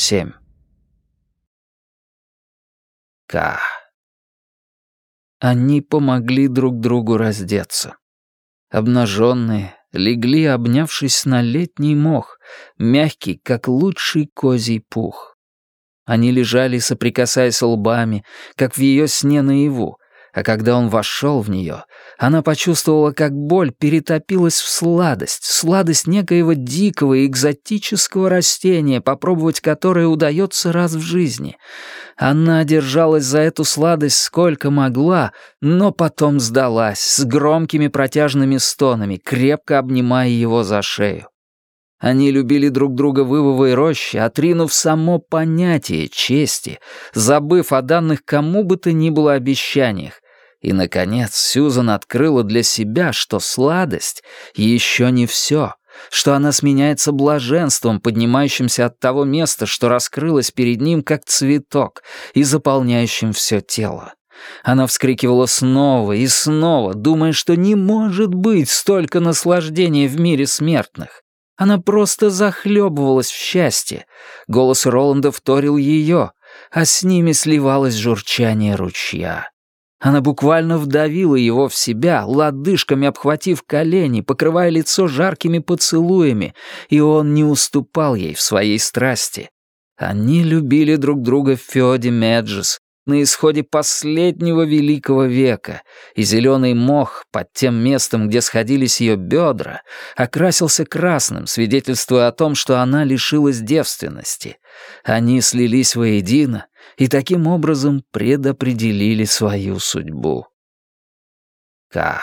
семь. К. Они помогли друг другу раздеться. Обнаженные, легли, обнявшись на летний мох, мягкий, как лучший козий пух. Они лежали, соприкасаясь лбами, как в ее сне наяву, а когда он вошел в нее, она почувствовала, как боль перетопилась в сладость, сладость некоего дикого и экзотического растения, попробовать которое удается раз в жизни. Она держалась за эту сладость сколько могла, но потом сдалась, с громкими протяжными стонами, крепко обнимая его за шею. Они любили друг друга в ивовой роще, отринув само понятие чести, забыв о данных кому бы то ни было обещаниях. И, наконец, Сьюзан открыла для себя, что сладость еще не все, что она сменяется блаженством, поднимающимся от того места, что раскрылось перед ним как цветок и заполняющим все тело. Она вскрикивала снова и снова, думая, что не может быть столько наслаждения в мире смертных. Она просто захлебывалась в счастье. Голос Роланда вторил ее, а с ними сливалось журчание ручья. Она буквально вдавила его в себя, лодыжками обхватив колени, покрывая лицо жаркими поцелуями, и он не уступал ей в своей страсти. Они любили друг друга в Феоде Меджес, на исходе последнего великого века, и зеленый мох под тем местом, где сходились ее бедра, окрасился красным, свидетельствуя о том, что она лишилась девственности. Они слились воедино и таким образом предопределили свою судьбу. Ка.